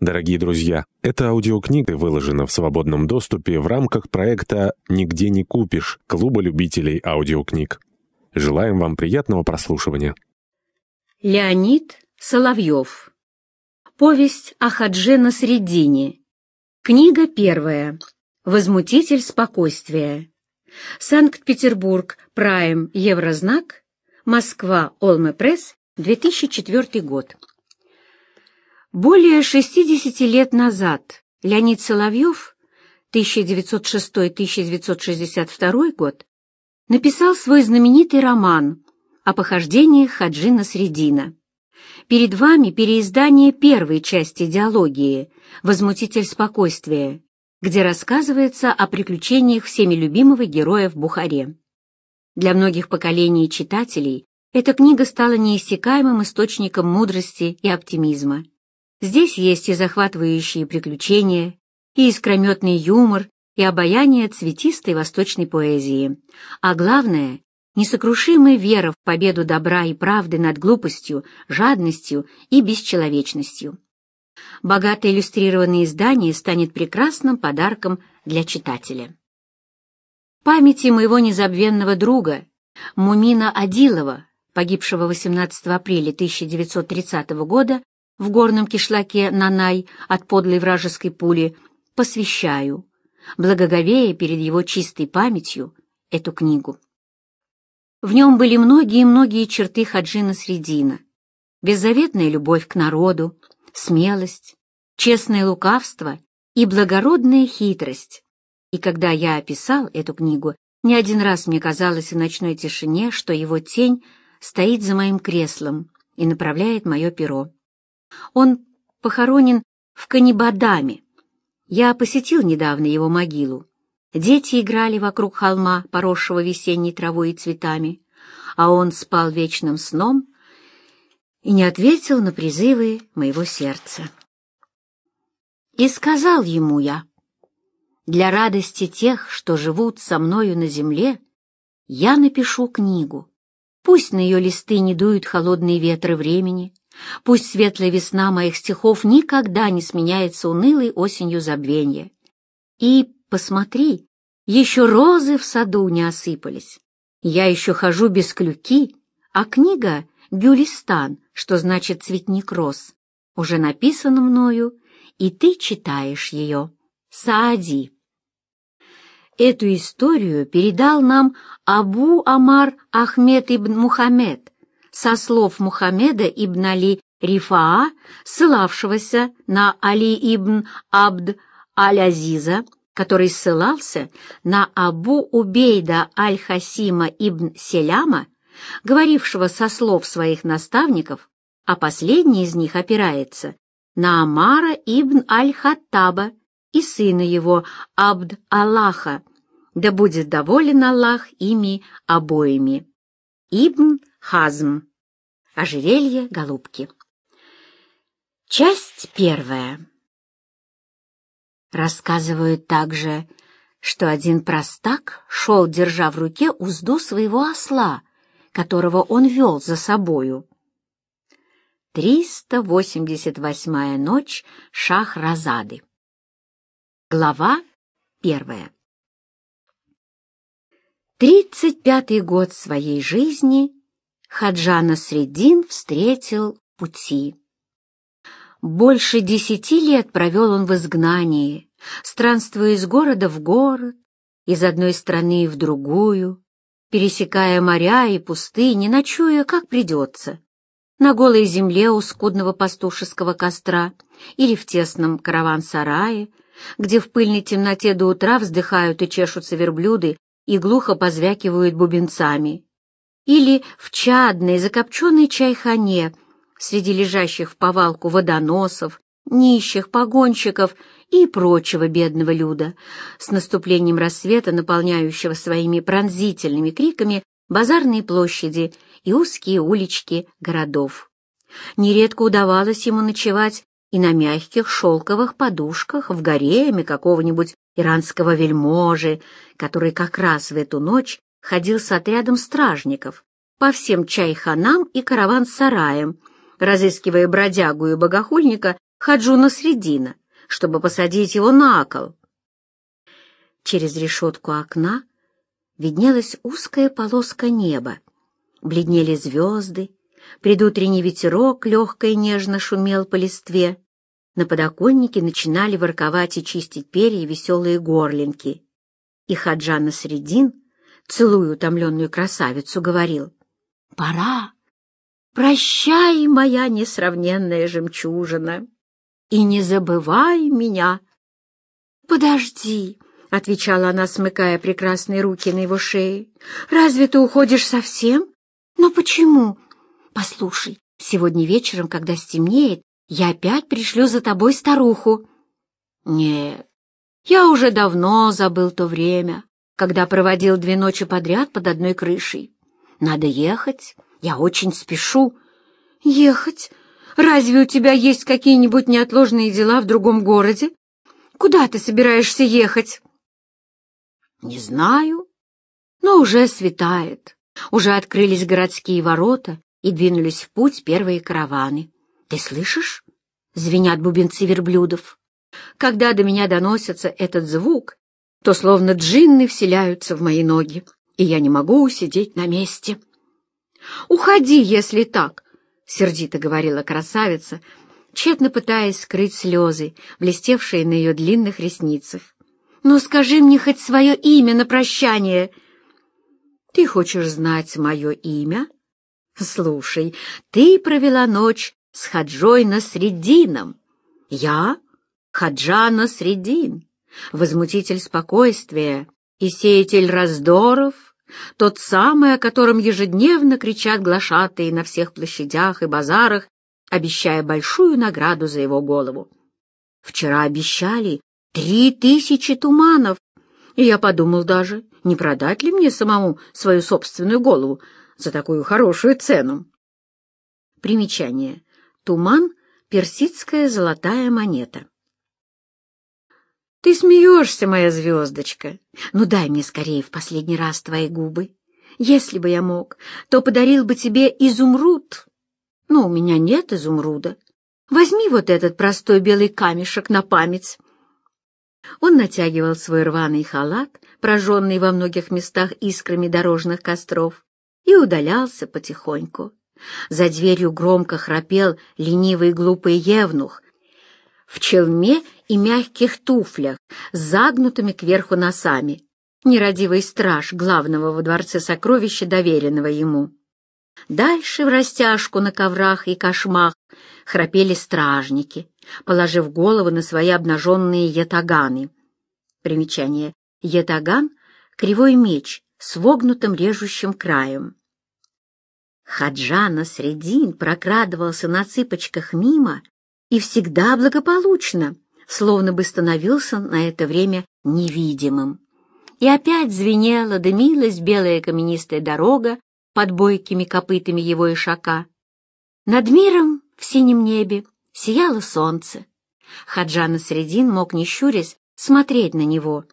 Дорогие друзья, эта аудиокнига выложена в свободном доступе в рамках проекта «Нигде не купишь» Клуба любителей аудиокниг. Желаем вам приятного прослушивания. Леонид Соловьев. Повесть о Хадже на Средине. Книга первая. Возмутитель спокойствия. Санкт-Петербург. Прайм. Еврознак. Москва. Олме Пресс. 2004 год. Более 60 лет назад Леонид Соловьев, 1906-1962 год, написал свой знаменитый роман о похождениях Хаджина Средина. Перед вами переиздание первой части диалогии «Возмутитель спокойствия», где рассказывается о приключениях всеми любимого героя в Бухаре. Для многих поколений читателей эта книга стала неиссякаемым источником мудрости и оптимизма. Здесь есть и захватывающие приключения, и искрометный юмор, и обаяние цветистой восточной поэзии, а главное — несокрушимая вера в победу добра и правды над глупостью, жадностью и бесчеловечностью. Богато иллюстрированное издание станет прекрасным подарком для читателя. Памяти моего незабвенного друга Мумина Адилова, погибшего 18 апреля 1930 года, в горном кишлаке Нанай от подлой вражеской пули, посвящаю, благоговея перед его чистой памятью, эту книгу. В нем были многие-многие черты Хаджина Средина, беззаветная любовь к народу, смелость, честное лукавство и благородная хитрость. И когда я описал эту книгу, не один раз мне казалось в ночной тишине, что его тень стоит за моим креслом и направляет мое перо. Он похоронен в Канибадаме. Я посетил недавно его могилу. Дети играли вокруг холма, поросшего весенней травой и цветами, а он спал вечным сном и не ответил на призывы моего сердца. И сказал ему я, «Для радости тех, что живут со мною на земле, я напишу книгу. Пусть на ее листы не дуют холодные ветры времени, Пусть светлая весна моих стихов никогда не сменяется унылой осенью забвенья. И, посмотри, еще розы в саду не осыпались. Я еще хожу без клюки, а книга «Гюлистан», что значит «цветник роз», уже написана мною, и ты читаешь ее. Саади. Эту историю передал нам Абу Амар Ахмед ибн Мухаммед, со слов Мухаммеда ибн Али Рифаа, ссылавшегося на Али ибн Абд аль-Азиза, который ссылался на Абу Убейда аль-Хасима ибн Селяма, говорившего со слов своих наставников, а последний из них опирается на Амара ибн аль-Хаттаба и сына его Абд Аллаха, да будет доволен Аллах ими обоими. Ибн Хазм. Ожерелье голубки. Часть первая. Рассказывают также, что один простак шел, держа в руке узду своего осла, которого он вел за собою. 388-я ночь Шах-Разады. Глава первая. Тридцать пятый год своей жизни Хаджана Средин встретил пути. Больше десяти лет провел он в изгнании, странствуя из города в город, из одной страны в другую, пересекая моря и пустыни, ночуя, как придется, на голой земле у скудного пастушеского костра или в тесном караван-сарае, где в пыльной темноте до утра вздыхают и чешутся верблюды и глухо позвякивают бубенцами или в чадной закопченной чайхане среди лежащих в повалку водоносов, нищих, погонщиков и прочего бедного люда, с наступлением рассвета, наполняющего своими пронзительными криками базарные площади и узкие улички городов. Нередко удавалось ему ночевать и на мягких шелковых подушках в гареме какого-нибудь иранского вельможи, который как раз в эту ночь ходил с отрядом стражников по всем чайханам и караван-сараям, разыскивая бродягу и богохульника, Хаджуна Средина, чтобы посадить его на кол. Через решетку окна виднелась узкая полоска неба. Бледнели звезды, предутренний ветерок легко и нежно шумел по листве. На подоконнике начинали ворковать и чистить перья веселые горлинки. И Хаджана Средин, целуя утомленную красавицу, говорил, «Пора! Прощай, моя несравненная жемчужина, и не забывай меня!» «Подожди!» — отвечала она, смыкая прекрасные руки на его шее. «Разве ты уходишь совсем? Но почему? Послушай, сегодня вечером, когда стемнеет, я опять пришлю за тобой старуху». «Нет, я уже давно забыл то время, когда проводил две ночи подряд под одной крышей. Надо ехать, я очень спешу». «Ехать? Разве у тебя есть какие-нибудь неотложные дела в другом городе? Куда ты собираешься ехать?» «Не знаю, но уже светает. Уже открылись городские ворота и двинулись в путь первые караваны. Ты слышишь? Звенят бубенцы верблюдов. Когда до меня доносится этот звук, то словно джинны вселяются в мои ноги, и я не могу усидеть на месте. «Уходи, если так!» — сердито говорила красавица, тщетно пытаясь скрыть слезы, блестевшие на ее длинных ресницах. «Ну скажи мне хоть свое имя на прощание!» «Ты хочешь знать мое имя?» «Слушай, ты провела ночь с Хаджой Насредином. Я — Хаджа Насредин, возмутитель спокойствия и сеятель раздоров, тот самый, о котором ежедневно кричат глашатые на всех площадях и базарах, обещая большую награду за его голову. Вчера обещали Три тысячи туманов! И я подумал даже, не продать ли мне самому свою собственную голову за такую хорошую цену. Примечание. Туман — персидская золотая монета. «Ты смеешься, моя звездочка. Ну дай мне скорее в последний раз твои губы. Если бы я мог, то подарил бы тебе изумруд. Но у меня нет изумруда. Возьми вот этот простой белый камешек на память». Он натягивал свой рваный халат, прожженный во многих местах искрами дорожных костров, и удалялся потихоньку. За дверью громко храпел ленивый глупый евнух в челме и мягких туфлях с загнутыми кверху носами, нерадивый страж главного во дворце сокровища, доверенного ему. Дальше в растяжку на коврах и кошмах храпели стражники, положив голову на свои обнаженные ятаганы. Примечание. Ятаган — кривой меч с вогнутым режущим краем. Хаджана Средин прокрадывался на цыпочках мимо и всегда благополучно, словно бы становился на это время невидимым. И опять звенела, дымилась белая каменистая дорога под бойкими копытами его ишака. Над миром в синем небе сияло солнце. Хаджана Средин мог, не щурясь, смотреть на него.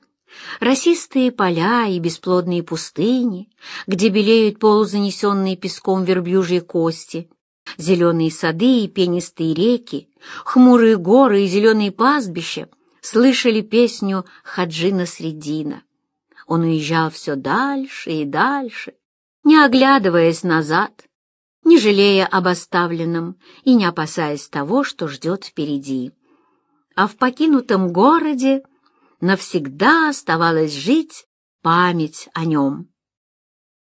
Росистые поля и бесплодные пустыни, где белеют полузанесенные песком верблюжьи кости, зеленые сады и пенистые реки, хмурые горы и зеленые пастбища слышали песню Хаджина Средина. Он уезжал все дальше и дальше, не оглядываясь назад, не жалея об оставленном и не опасаясь того, что ждет впереди. А в покинутом городе навсегда оставалась жить память о нем.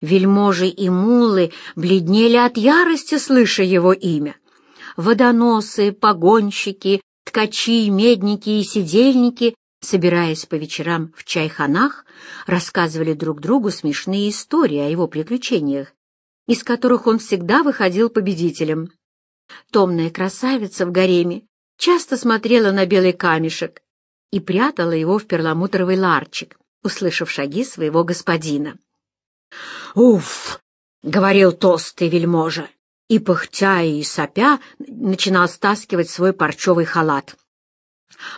Вельможи и мулы бледнели от ярости, слыша его имя. Водоносы, погонщики, ткачи, медники и сидельники, собираясь по вечерам в чайханах, рассказывали друг другу смешные истории о его приключениях из которых он всегда выходил победителем. Томная красавица в гареме часто смотрела на белый камешек и прятала его в перламутровый ларчик, услышав шаги своего господина. «Уф!» — говорил толстый вельможа, и, пыхтя и сопя, начинал стаскивать свой парчевый халат.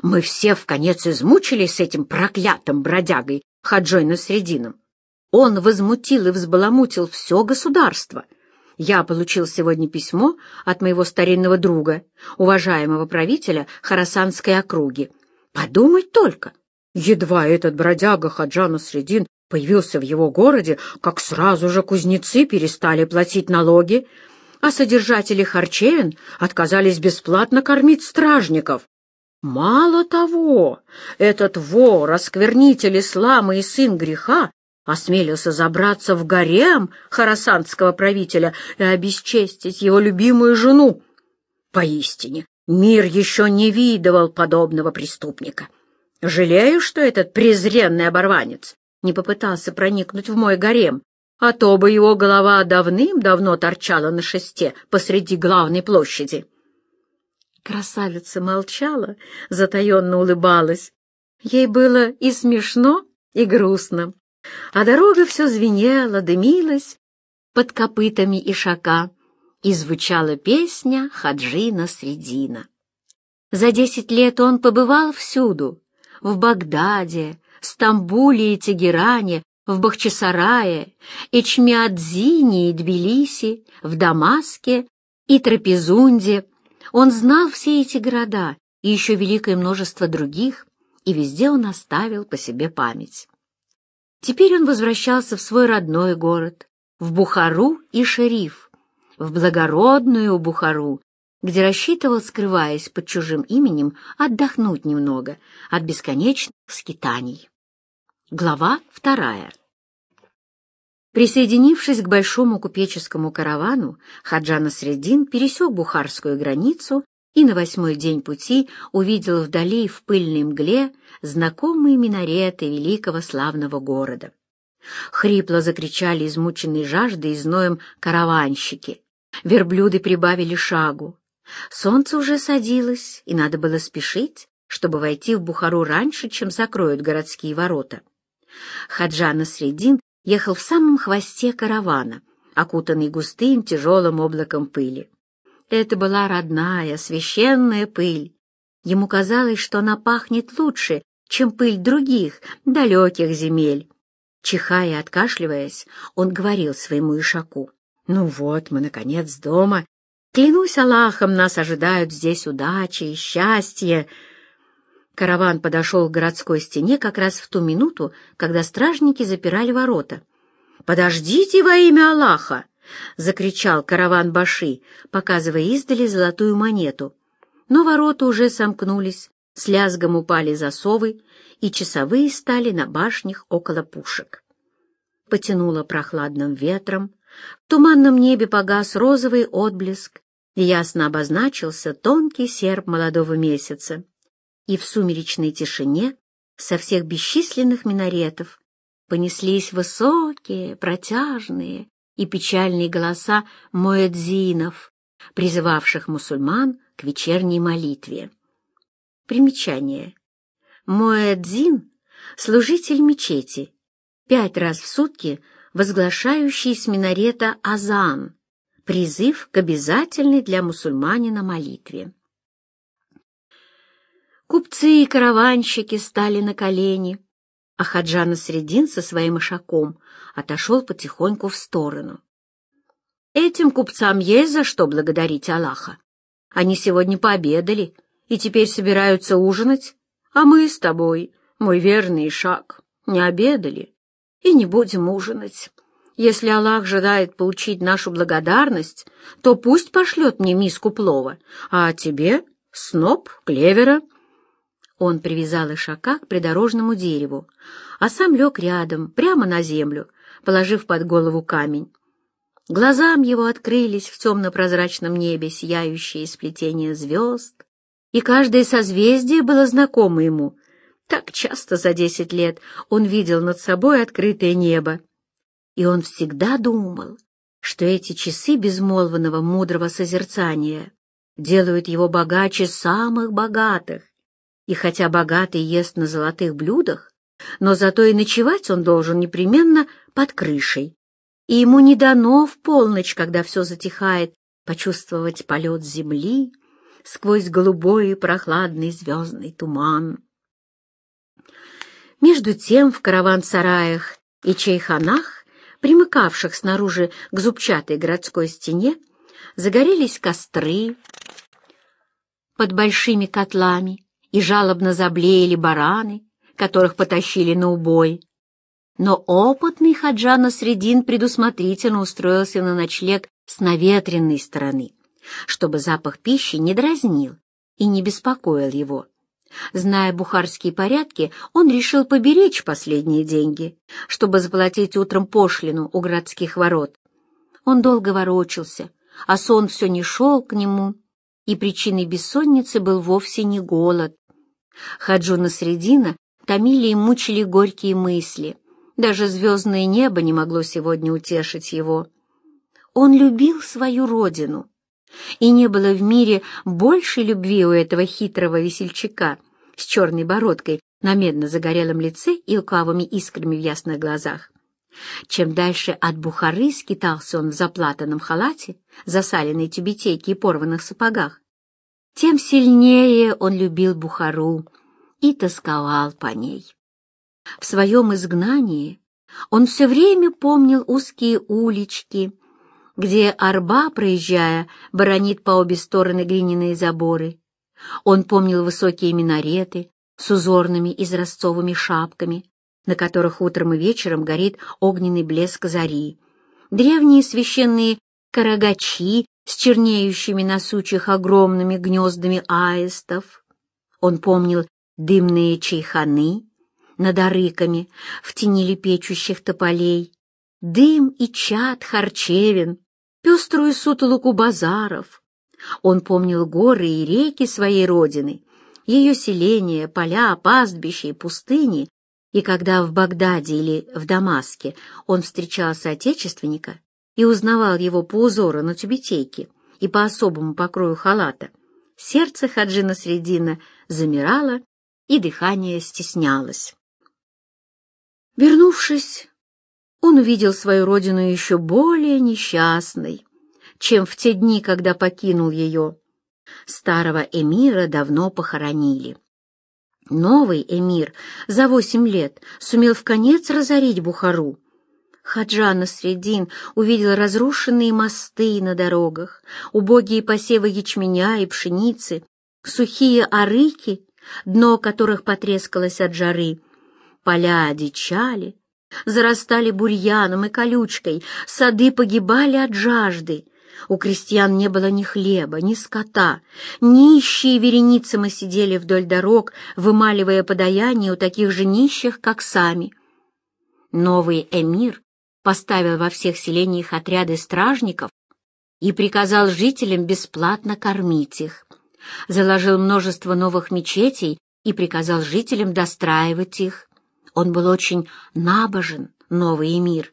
«Мы все в конец измучились с этим проклятым бродягой Хаджой Насредином. Он возмутил и взбаламутил все государство. Я получил сегодня письмо от моего старинного друга, уважаемого правителя Харасанской округи. Подумать только! Едва этот бродяга Хаджана Средин появился в его городе, как сразу же кузнецы перестали платить налоги, а содержатели харчевин отказались бесплатно кормить стражников. Мало того, этот вор, осквернитель ислама и сын греха осмелился забраться в гарем харасанского правителя и обесчестить его любимую жену. Поистине, мир еще не видывал подобного преступника. Жалею, что этот презренный оборванец не попытался проникнуть в мой гарем, а то бы его голова давным-давно торчала на шесте посреди главной площади. Красавица молчала, затаенно улыбалась. Ей было и смешно, и грустно, а дорога все звенела, дымилась под копытами ишака, и звучала песня Хаджина Средина. За десять лет он побывал всюду — в Багдаде, Стамбуле и Тегеране, в Бахчисарае, Эчмиадзине и Тбилиси, в Дамаске и Трапезунде, он знал все эти города и еще великое множество других, и везде он оставил по себе память. Теперь он возвращался в свой родной город, в Бухару и Шериф, в благородную Бухару, где рассчитывал, скрываясь под чужим именем, отдохнуть немного от бесконечных скитаний. Глава вторая. Присоединившись к большому купеческому каравану, Хаджана Средин пересек бухарскую границу и на восьмой день пути увидел вдали в пыльной мгле знакомые минареты великого славного города. Хрипло закричали измученные жаждой и зноем караванщики. Верблюды прибавили шагу. Солнце уже садилось, и надо было спешить, чтобы войти в Бухару раньше, чем закроют городские ворота. Хаджана Средин ехал в самом хвосте каравана, окутанный густым тяжелым облаком пыли. Это была родная, священная пыль. Ему казалось, что она пахнет лучше, чем пыль других, далеких земель. Чихая и откашливаясь, он говорил своему ишаку. «Ну вот, мы, наконец, дома. Клянусь Аллахом, нас ожидают здесь удачи и счастье». Караван подошел к городской стене как раз в ту минуту, когда стражники запирали ворота. «Подождите во имя Аллаха!» — закричал караван Баши, показывая издали золотую монету. Но ворота уже сомкнулись, с лязгом упали засовы, и часовые стали на башнях около пушек. Потянуло прохладным ветром, в туманном небе погас розовый отблеск, и ясно обозначился тонкий серп молодого месяца и в сумеречной тишине со всех бесчисленных минаретов понеслись высокие, протяжные и печальные голоса муэдзинов, призывавших мусульман к вечерней молитве. Примечание. Муэдзин — служитель мечети, пять раз в сутки возглашающий с минарета азан, призыв к обязательной для мусульманина молитве. Купцы и караванщики стали на колени, а Хаджана Средин со своим ишаком отошел потихоньку в сторону. Этим купцам есть за что благодарить Аллаха. Они сегодня пообедали и теперь собираются ужинать, а мы с тобой, мой верный ишак, не обедали и не будем ужинать. Если Аллах желает получить нашу благодарность, то пусть пошлет мне миску плова, а тебе — сноп клевера — он привязал ишака к придорожному дереву, а сам лег рядом, прямо на землю, положив под голову камень. Глазам его открылись в темно-прозрачном небе сияющие сплетения звезд, и каждое созвездие было знакомо ему. Так часто за десять лет он видел над собой открытое небо. И он всегда думал, что эти часы безмолвного мудрого созерцания делают его богаче самых богатых, и хотя богатый ест на золотых блюдах, но зато и ночевать он должен непременно под крышей. И ему не дано в полночь, когда все затихает, почувствовать полет земли сквозь голубой и прохладный звездный туман. Между тем в караван-сараях и чайханах примыкавших снаружи к зубчатой городской стене, загорелись костры под большими котлами и жалобно заблеяли бараны, которых потащили на убой. Но опытный Хаджана Средин предусмотрительно устроился на ночлег с наветренной стороны, чтобы запах пищи не дразнил и не беспокоил его. Зная бухарские порядки, он решил поберечь последние деньги, чтобы заплатить утром пошлину у городских ворот. Он долго ворочался, а сон все не шел к нему, и причиной бессонницы был вовсе не голод. Хаджуна Средина томили и мучили горькие мысли. Даже звездное небо не могло сегодня утешить его. Он любил свою родину, и не было в мире больше любви у этого хитрого весельчака с черной бородкой на медно-загорелом лице и лукавыми искрами в ясных глазах. Чем дальше от Бухары скитался он в заплатанном халате, засаленной тюбетейке и порванных сапогах, тем сильнее он любил Бухару и тосковал по ней. В своем изгнании он все время помнил узкие улички, где арба, проезжая, баронит по обе стороны глиняные заборы. Он помнил высокие минареты с узорными изразцовыми шапками, на которых утром и вечером горит огненный блеск зари, древние священные карагачи с чернеющими на сучьях огромными гнездами аистов. Он помнил дымные чайханы над арыками в тени лепечущих тополей, дым и чад харчевин, пеструю сутолоку базаров. Он помнил горы и реки своей родины, ее селения, поля, пастбища и пустыни, и когда в Багдаде или в Дамаске он встречал соотечественника и узнавал его по узору на тюбетейке и по особому покрою халата, сердце Хаджина Средина замирало и дыхание стеснялось. Вернувшись, он увидел свою родину еще более несчастной, чем в те дни, когда покинул ее. Старого эмира давно похоронили. Новый эмир за восемь лет сумел в конец разорить Бухару. Хаджана Средин увидел разрушенные мосты на дорогах, убогие посевы ячменя и пшеницы, сухие арыки, дно которых потрескалось от жары. Поля одичали, зарастали бурьяном и колючкой, сады погибали от жажды. У крестьян не было ни хлеба, ни скота. Нищие вереницы мы сидели вдоль дорог, вымаливая подаяние у таких же нищих, как сами. Новый эмир поставил во всех селениях отряды стражников и приказал жителям бесплатно кормить их. Заложил множество новых мечетей и приказал жителям достраивать их. Он был очень набожен, новый эмир,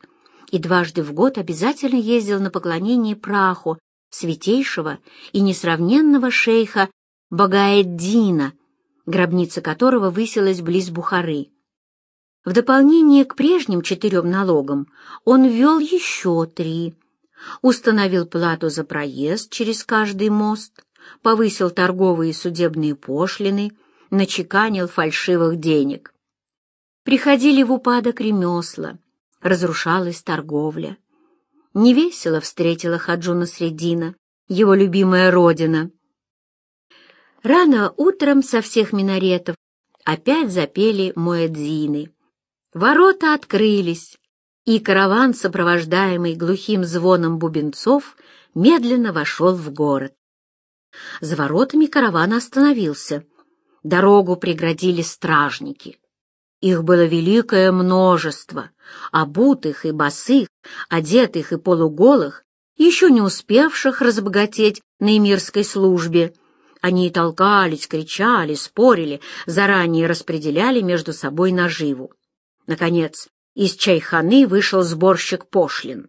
и дважды в год обязательно ездил на поклонение праху святейшего и несравненного шейха Багаэддина, гробница которого высилась близ Бухары. В дополнение к прежним четырем налогам он ввел еще три. Установил плату за проезд через каждый мост, повысил торговые и судебные пошлины, начеканил фальшивых денег. Приходили в упадок ремесла, разрушалась торговля. Невесело встретила Хаджуна Средина, его любимая родина. Рано утром со всех минаретов опять запели муэдзины. Ворота открылись, и караван, сопровождаемый глухим звоном бубенцов, медленно вошел в город. За воротами караван остановился. Дорогу преградили стражники. Их было великое множество, обутых и босых, одетых и полуголых, еще не успевших разбогатеть на эмирской службе. Они толкались, кричали, спорили, заранее распределяли между собой наживу. Наконец, из чайханы вышел сборщик пошлин.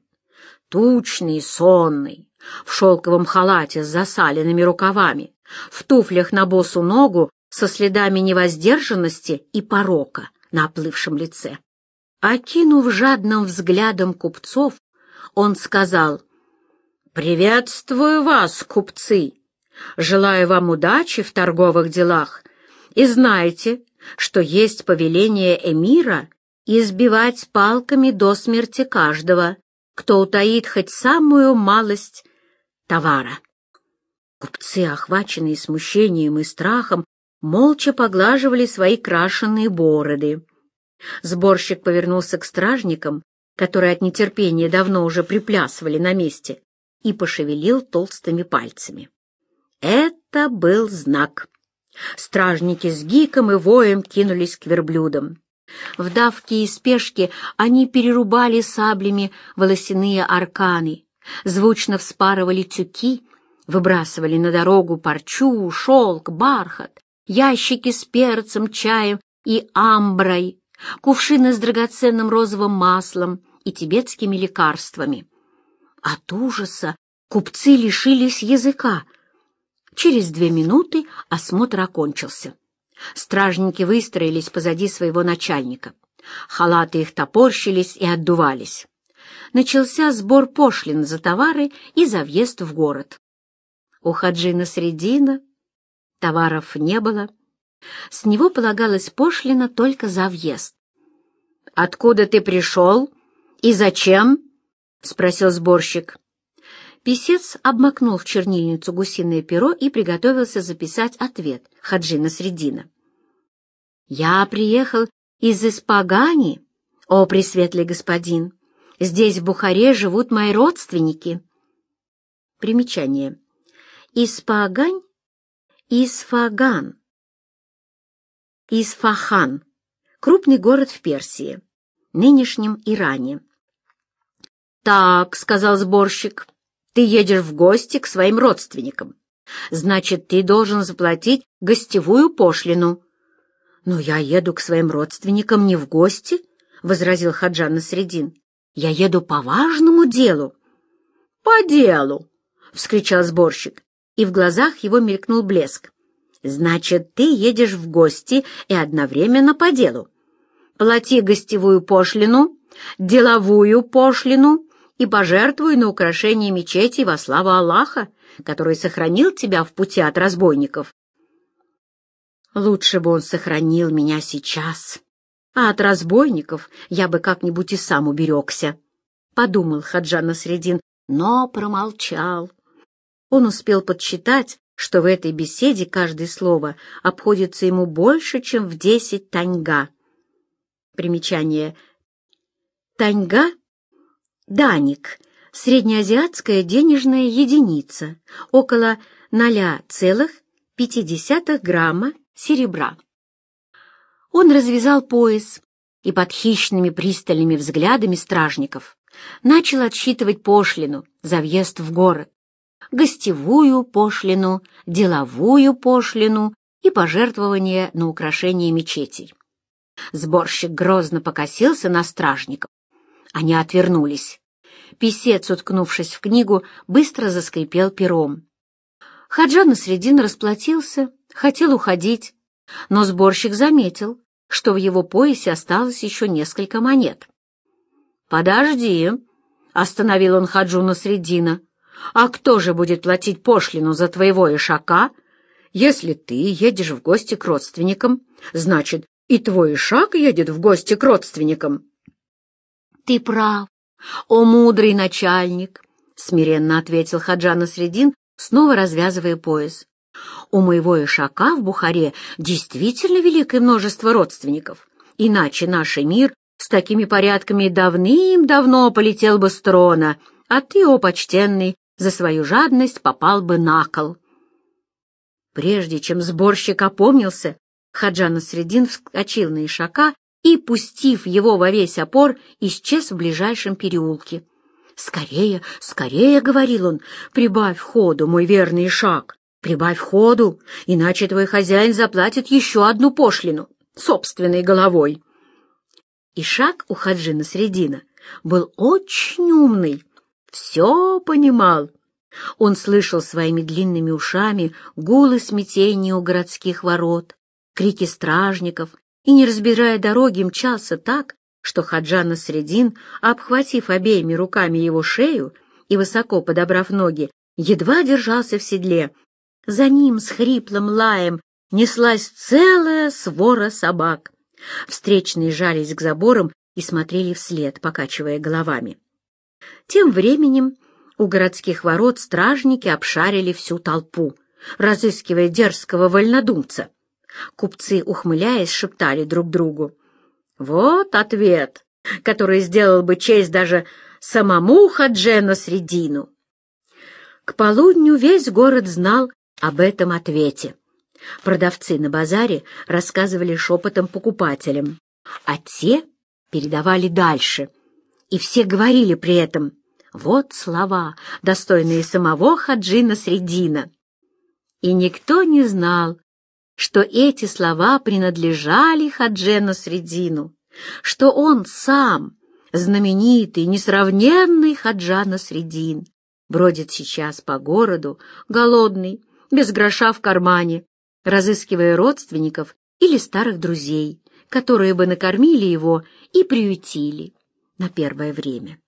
Тучный, сонный, в шелковом халате с засаленными рукавами, в туфлях на босу ногу со следами невоздержанности и порока на оплывшем лице. Окинув жадным взглядом купцов, он сказал, «Приветствую вас, купцы! Желаю вам удачи в торговых делах и знайте, что есть повеление эмира избивать палками до смерти каждого, кто утаит хоть самую малость товара. Купцы, охваченные смущением и страхом, молча поглаживали свои крашеные бороды. Сборщик повернулся к стражникам, которые от нетерпения давно уже приплясывали на месте, и пошевелил толстыми пальцами. Это был знак. Стражники с гиком и воем кинулись к верблюдам. В давке и спешке они перерубали саблями волосяные арканы, звучно вспарывали тюки, выбрасывали на дорогу парчу, шелк, бархат, ящики с перцем, чаем и амброй, кувшины с драгоценным розовым маслом и тибетскими лекарствами. От ужаса купцы лишились языка. Через две минуты осмотр окончился. Стражники выстроились позади своего начальника. Халаты их топорщились и отдувались. Начался сбор пошлин за товары и за въезд в город. У Хаджина Средина товаров не было. С него полагалась пошлина только за въезд. «Откуда ты пришел и зачем?» — спросил сборщик. Писец обмакнул в чернильницу гусиное перо и приготовился записать ответ Хаджина Средина. «Я приехал из Испагани, о пресветлый господин. Здесь, в Бухаре, живут мои родственники». Примечание. Испагань, Исфаган, Исфахан, крупный город в Персии, нынешнем Иране. «Так», — сказал сборщик, ты едешь в гости к своим родственникам. Значит, ты должен заплатить гостевую пошлину. — Но я еду к своим родственникам не в гости, — возразил Хаджан Насредин. — Я еду по важному делу. — По делу, — вскричал сборщик, и в глазах его мелькнул блеск. — Значит, ты едешь в гости и одновременно по делу. Плати гостевую пошлину, деловую пошлину и пожертвуй на украшение мечети во славу Аллаха, который сохранил тебя в пути от разбойников. Лучше бы он сохранил меня сейчас, а от разбойников я бы как-нибудь и сам уберегся, — подумал Хаджан Насредин, но промолчал. Он успел подсчитать, что в этой беседе каждое слово обходится ему больше, чем в десять таньга. Примечание. Таньга Даник – среднеазиатская денежная единица, около 0,5 грамма серебра. Он развязал пояс и под хищными пристальными взглядами стражников начал отсчитывать пошлину за въезд в город, гостевую пошлину, деловую пошлину и пожертвование на украшение мечетей. Сборщик грозно покосился на стражников. Они отвернулись. Писец, уткнувшись в книгу, быстро заскрипел пером. Хаджан Насредин расплатился, хотел уходить, но сборщик заметил, что в его поясе осталось еще несколько монет. «Подожди», — остановил он Хаджуна Средина, — «а кто же будет платить пошлину за твоего ишака? Если ты едешь в гости к родственникам, значит, и твой ишак едет в гости к родственникам». «Ты прав, «О, мудрый начальник!» — смиренно ответил Хаджана Средин, снова развязывая пояс. «У моего ишака в Бухаре действительно великое множество родственников, иначе наш мир с такими порядками давным-давно полетел бы с трона, а ты, о почтенный, за свою жадность попал бы на кол». Прежде чем сборщик опомнился, Хаджана Средин вскочил на ишака и, пустив его во весь опор, исчез в ближайшем переулке. «Скорее, скорее!» — говорил он. «Прибавь ходу, мой верный шаг! Прибавь ходу, иначе твой хозяин заплатит еще одну пошлину собственной головой!» И шаг у Хаджина Средина был очень умный, все понимал. Он слышал своими длинными ушами гулы смятения у городских ворот, крики стражников, и, не разбирая дороги, мчался так, что Хаджана Средин, обхватив обеими руками его шею и высоко подобрав ноги, едва держался в седле. За ним с хриплым лаем неслась целая свора собак. Встречные жались к заборам и смотрели вслед, покачивая головами. Тем временем у городских ворот стражники обшарили всю толпу, разыскивая дерзкого вольнодумца. Купцы, ухмыляясь, шептали друг другу. «Вот ответ, который сделал бы честь даже самому Хаджена Средину». К полудню весь город знал об этом ответе. Продавцы на базаре рассказывали шепотом покупателям, а те передавали дальше. И все говорили при этом «Вот слова, достойные самого Хаджина Средина». И никто не знал, что эти слова принадлежали Хаджену Средину, что он сам, знаменитый, несравненный Хаджана Средин, бродит сейчас по городу, голодный, без гроша в кармане, разыскивая родственников или старых друзей, которые бы накормили его и приютили на первое время.